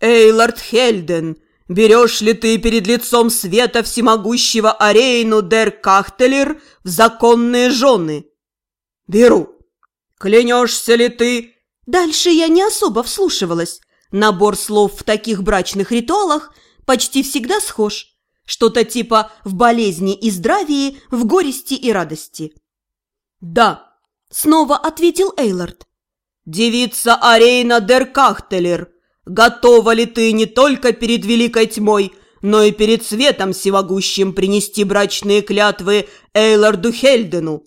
Эйлард Хельден, берешь ли ты перед лицом света всемогущего Арейну Дер Кахтелер в законные жены? Беру. Клянешься ли ты? Дальше я не особо вслушивалась. Набор слов в таких брачных ритуалах почти всегда схож. Что-то типа «в болезни и здравии, в горести и радости». «Да», – снова ответил Эйлард. «Девица Арейна Дер Кахтелер, готова ли ты не только перед великой тьмой, но и перед светом всемогущим принести брачные клятвы Эйларду Хельдену?»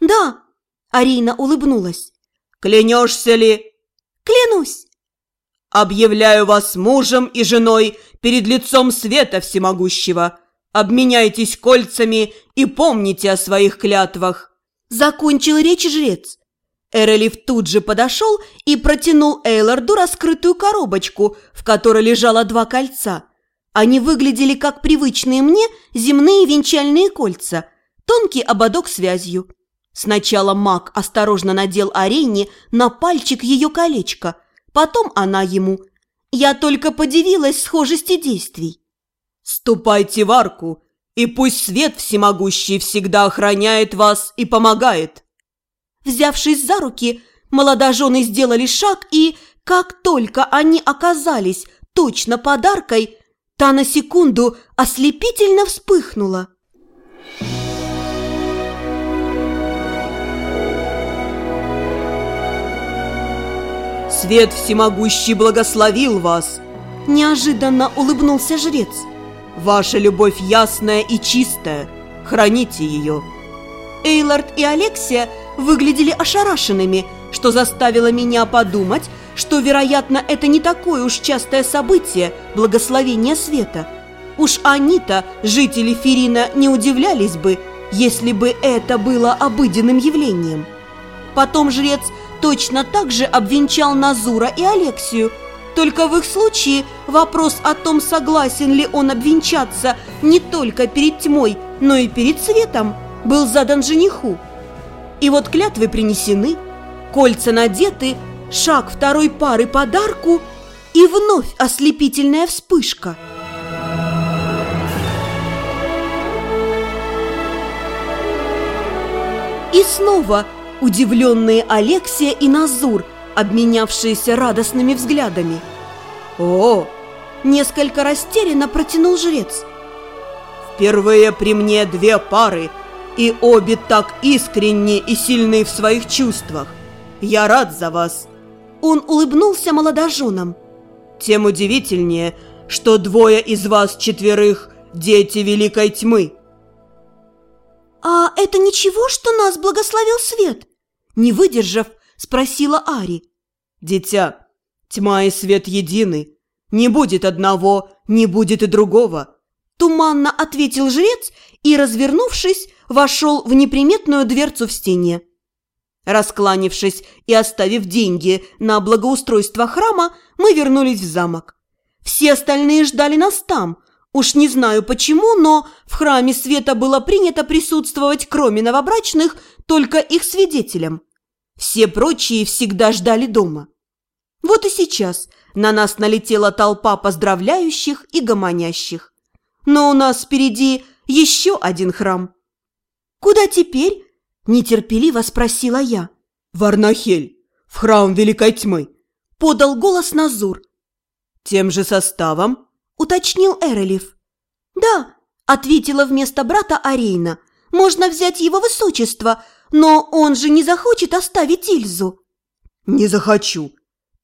«Да», – Арина улыбнулась. «Клянешься ли?» «Клянусь». «Объявляю вас мужем и женой перед лицом света всемогущего. Обменяйтесь кольцами и помните о своих клятвах». Закончил речь жрец. Эрелив тут же подошел и протянул Эйларду раскрытую коробочку, в которой лежало два кольца. Они выглядели как привычные мне земные венчальные кольца, тонкий ободок с вязью. Сначала маг осторожно надел Арене на пальчик ее колечко, потом она ему. Я только подивилась схожести действий. «Ступайте в арку и пусть свет всемогущий всегда охраняет вас и помогает». Взявшись за руки, молодожены сделали шаг, и, как только они оказались точно подаркой, та на секунду ослепительно вспыхнула. «Свет всемогущий благословил вас!» Неожиданно улыбнулся жрец. Ваша любовь ясная и чистая. Храните ее». Эйлард и Алексия выглядели ошарашенными, что заставило меня подумать, что, вероятно, это не такое уж частое событие – благословение света. Уж они-то, жители Ферина, не удивлялись бы, если бы это было обыденным явлением. Потом жрец точно так же обвенчал Назура и Алексию – только в их случае вопрос о том, согласен ли он обвенчаться не только перед тьмой, но и перед светом, был задан жениху. И вот клятвы принесены, кольца надеты, шаг второй пары подарку и вновь ослепительная вспышка. И снова удивленные Алексия и Назур – обменявшиеся радостными взглядами. «О!» – несколько растерянно протянул жрец. «Впервые при мне две пары, и обе так искренни и сильны в своих чувствах. Я рад за вас!» Он улыбнулся молодоженам. «Тем удивительнее, что двое из вас четверых – дети Великой Тьмы!» «А это ничего, что нас благословил свет?» Не выдержав, спросила Ари. «Дитя, тьма и свет едины. Не будет одного, не будет и другого». Туманно ответил жрец и, развернувшись, вошел в неприметную дверцу в стене. Раскланившись и оставив деньги на благоустройство храма, мы вернулись в замок. Все остальные ждали нас там. Уж не знаю почему, но в храме света было принято присутствовать, кроме новобрачных, только их свидетелям. Все прочие всегда ждали дома. Вот и сейчас на нас налетела толпа поздравляющих и гомонящих. Но у нас впереди еще один храм. «Куда теперь?» – нетерпеливо спросила я. «В Арнахель, в храм Великой Тьмы», – подал голос Назур. «Тем же составом?» – уточнил Эрелев. «Да», – ответила вместо брата Арейна. «Можно взять его высочество, но он же не захочет оставить Ильзу. Не захочу.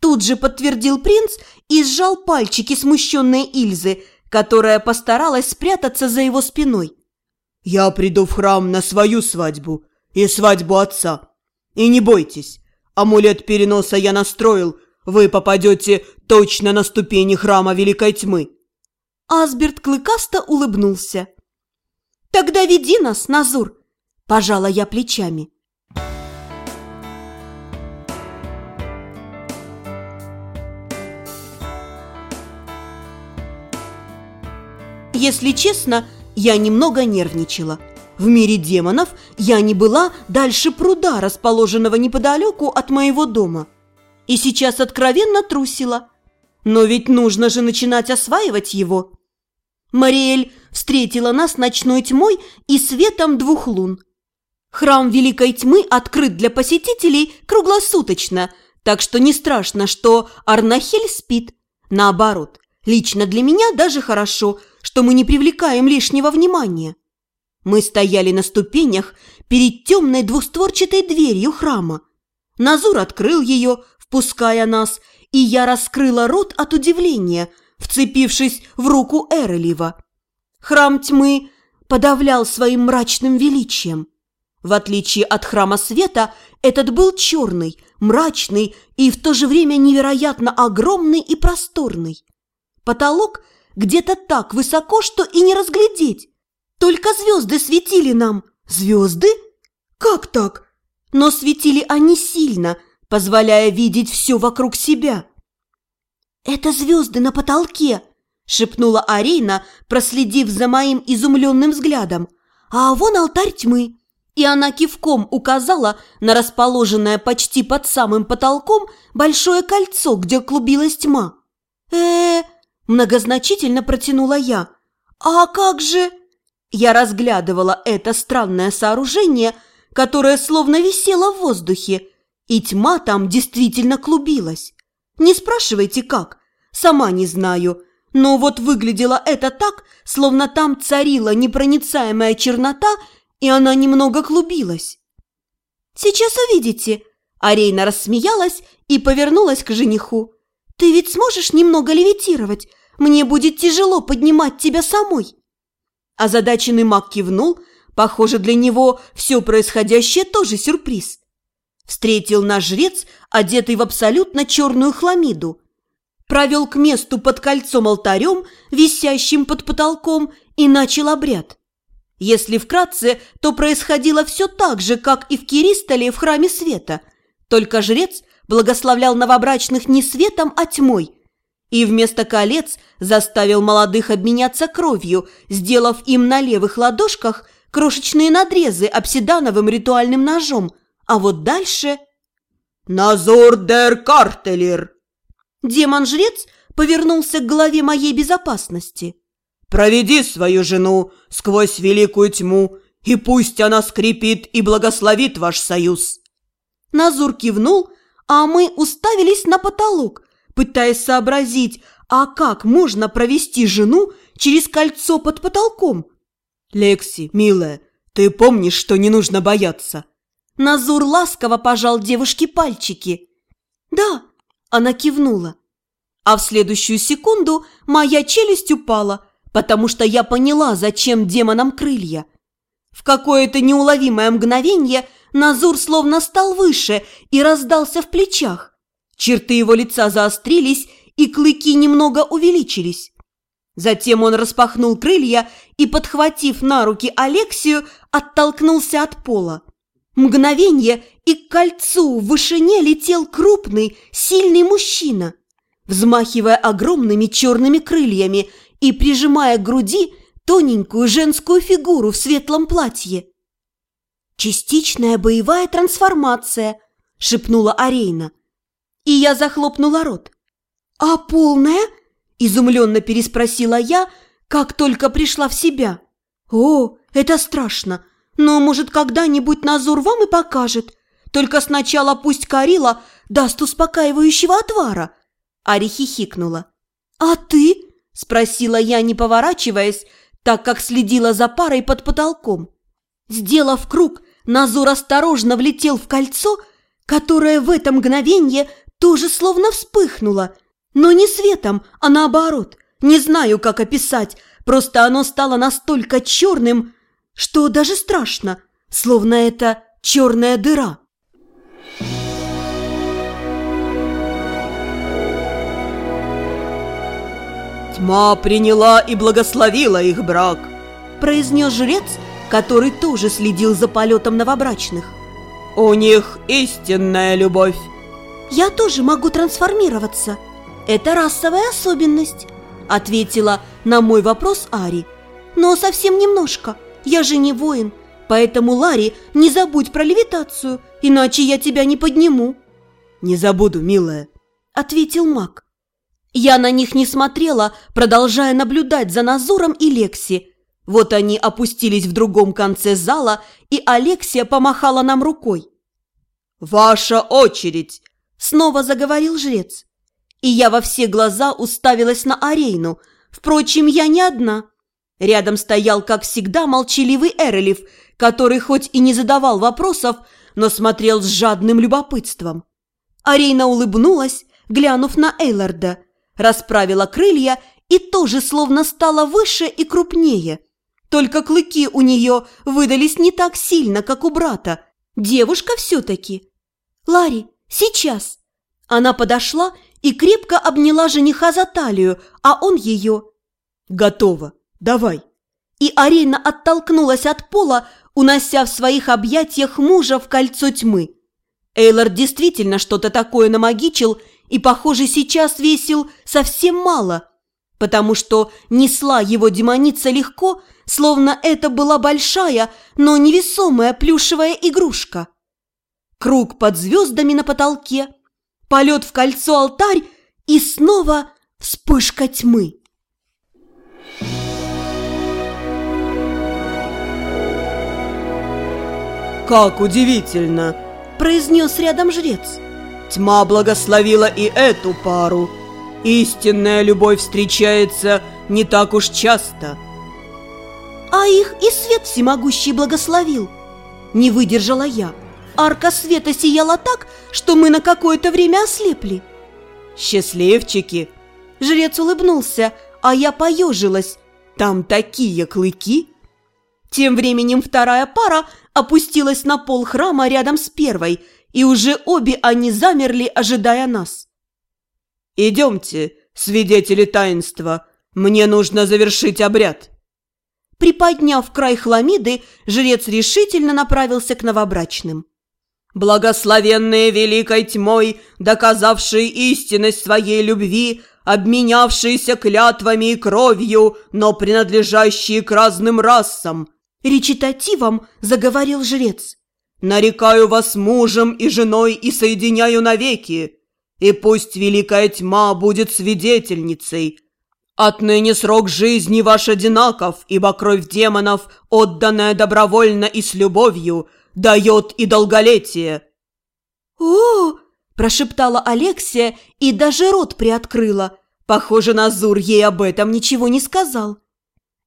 Тут же подтвердил принц и сжал пальчики смущенной Ильзы, которая постаралась спрятаться за его спиной. Я приду в храм на свою свадьбу и свадьбу отца. И не бойтесь, амулет переноса я настроил, вы попадете точно на ступени храма Великой Тьмы. Асберт клыкасто улыбнулся. «Тогда веди нас, Назур, Пожала я плечами. Если честно, я немного нервничала. В мире демонов я не была дальше пруда, расположенного неподалеку от моего дома. И сейчас откровенно трусила. Но ведь нужно же начинать осваивать его. Мариэль встретила нас ночной тьмой и светом двух лун. Храм Великой Тьмы открыт для посетителей круглосуточно, так что не страшно, что Арнахель спит. Наоборот, лично для меня даже хорошо, что мы не привлекаем лишнего внимания. Мы стояли на ступенях перед темной двустворчатой дверью храма. Назур открыл ее, впуская нас, и я раскрыла рот от удивления, вцепившись в руку Эрелива. Храм тьмы подавлял своим мрачным величием. В отличие от храма света, этот был черный, мрачный и в то же время невероятно огромный и просторный. Потолок где-то так высоко, что и не разглядеть. Только звезды светили нам. Звезды? Как так? Но светили они сильно, позволяя видеть все вокруг себя. «Это звезды на потолке!» – шепнула Арейна, проследив за моим изумленным взглядом. «А вон алтарь тьмы!» И она кивком указала на расположенное почти под самым потолком большое кольцо, где клубилась тьма. э, -э многозначительно протянула я. «А как же...» Я разглядывала это странное сооружение, которое словно висело в воздухе, и тьма там действительно клубилась. Не спрашивайте как, сама не знаю, но вот выглядело это так, словно там царила непроницаемая чернота, и она немного клубилась. «Сейчас увидите», – Арейна рассмеялась и повернулась к жениху. «Ты ведь сможешь немного левитировать? Мне будет тяжело поднимать тебя самой». Озадаченный маг кивнул. Похоже, для него все происходящее тоже сюрприз. Встретил наш жрец, одетый в абсолютно черную хламиду. Провел к месту под кольцом алтарем, висящим под потолком, и начал обряд. Если вкратце, то происходило все так же, как и в Киристоле в Храме Света. Только жрец благословлял новобрачных не светом, а тьмой – и вместо колец заставил молодых обменяться кровью, сделав им на левых ладошках крошечные надрезы обсидановым ритуальным ножом. А вот дальше... «Назор дер Картелер!» Демон-жрец повернулся к голове моей безопасности. «Проведи свою жену сквозь великую тьму, и пусть она скрипит и благословит ваш союз!» Назур кивнул, а мы уставились на потолок, пытаясь сообразить, а как можно провести жену через кольцо под потолком? «Лекси, милая, ты помнишь, что не нужно бояться?» Назур ласково пожал девушке пальчики. «Да», – она кивнула. А в следующую секунду моя челюсть упала, потому что я поняла, зачем демонам крылья. В какое-то неуловимое мгновение Назур словно стал выше и раздался в плечах. Черты его лица заострились, и клыки немного увеличились. Затем он распахнул крылья и, подхватив на руки Алексию, оттолкнулся от пола. Мгновение, и к кольцу в вышине летел крупный, сильный мужчина, взмахивая огромными черными крыльями и прижимая к груди тоненькую женскую фигуру в светлом платье. «Частичная боевая трансформация», – шепнула Арейна и я захлопнула рот. «А полная?» – изумленно переспросила я, как только пришла в себя. «О, это страшно, но, может, когда-нибудь Назур вам и покажет. Только сначала пусть Карила даст успокаивающего отвара». Ари хихикнула. «А ты?» – спросила я, не поворачиваясь, так как следила за парой под потолком. Сделав круг, Назур осторожно влетел в кольцо, которое в это мгновение тоже словно вспыхнуло, но не светом, а наоборот. Не знаю, как описать, просто оно стало настолько черным, что даже страшно, словно это черная дыра. «Тьма приняла и благословила их брак», – произнес жрец, который тоже следил за полетом новобрачных. «У них истинная любовь». «Я тоже могу трансформироваться. Это расовая особенность», – ответила на мой вопрос Ари. «Но совсем немножко. Я же не воин. Поэтому, Ларри, не забудь про левитацию, иначе я тебя не подниму». «Не забуду, милая», – ответил маг. Я на них не смотрела, продолжая наблюдать за Назуром и Лекси. Вот они опустились в другом конце зала, и Алексия помахала нам рукой. «Ваша очередь!» – снова заговорил жрец. И я во все глаза уставилась на Арейну. Впрочем, я не одна. Рядом стоял, как всегда, молчаливый Эрелев, который хоть и не задавал вопросов, но смотрел с жадным любопытством. Арейна улыбнулась, глянув на Эйларда, расправила крылья и тоже словно стала выше и крупнее. Только клыки у нее выдались не так сильно, как у брата. Девушка все-таки. «Ларри, сейчас!» Она подошла и крепко обняла жениха за талию, а он ее. «Готово! Давай!» И Арина оттолкнулась от пола, унося в своих объятиях мужа в кольцо тьмы. Эйлор действительно что-то такое намагичил и, похоже, сейчас весил совсем мало, потому что несла его демоница легко, словно это была большая, но невесомая плюшевая игрушка. Круг под звездами на потолке, полет в кольцо алтарь и снова вспышка тьмы. «Как удивительно!» – произнес рядом жрец. «Тьма благословила и эту пару. Истинная любовь встречается не так уж часто». «А их и свет всемогущий благословил!» Не выдержала я. Арка света сияла так, что мы на какое-то время ослепли. «Счастливчики!» Жрец улыбнулся, а я поежилась. «Там такие клыки!» Тем временем вторая пара опустилась на пол храма рядом с первой, и уже обе они замерли, ожидая нас. «Идемте, свидетели таинства, мне нужно завершить обряд». Приподняв край хламиды, жрец решительно направился к новобрачным. «Благословенные великой тьмой, доказавшие истинность своей любви, обменявшиеся клятвами и кровью, но принадлежащие к разным расам, Речитативом заговорил жрец. «Нарекаю вас мужем и женой и соединяю навеки, и пусть великая тьма будет свидетельницей. Отныне срок жизни ваш одинаков, ибо кровь демонов, отданная добровольно и с любовью, дает и долголетие». «О!» – прошептала Алексия и даже рот приоткрыла. Похоже, Назур ей об этом ничего не сказал.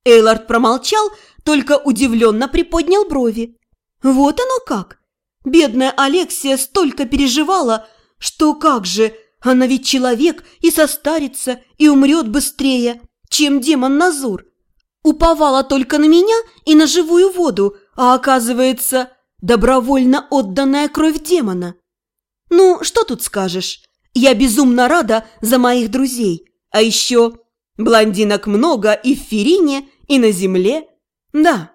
Эйлард промолчал, только удивленно приподнял брови. Вот оно как! Бедная Алексия столько переживала, что как же, она ведь человек и состарится, и умрет быстрее, чем демон Назур. Уповала только на меня и на живую воду, а оказывается, добровольно отданная кровь демона. Ну, что тут скажешь? Я безумно рада за моих друзей. А еще блондинок много и в Ферине, и на земле, да,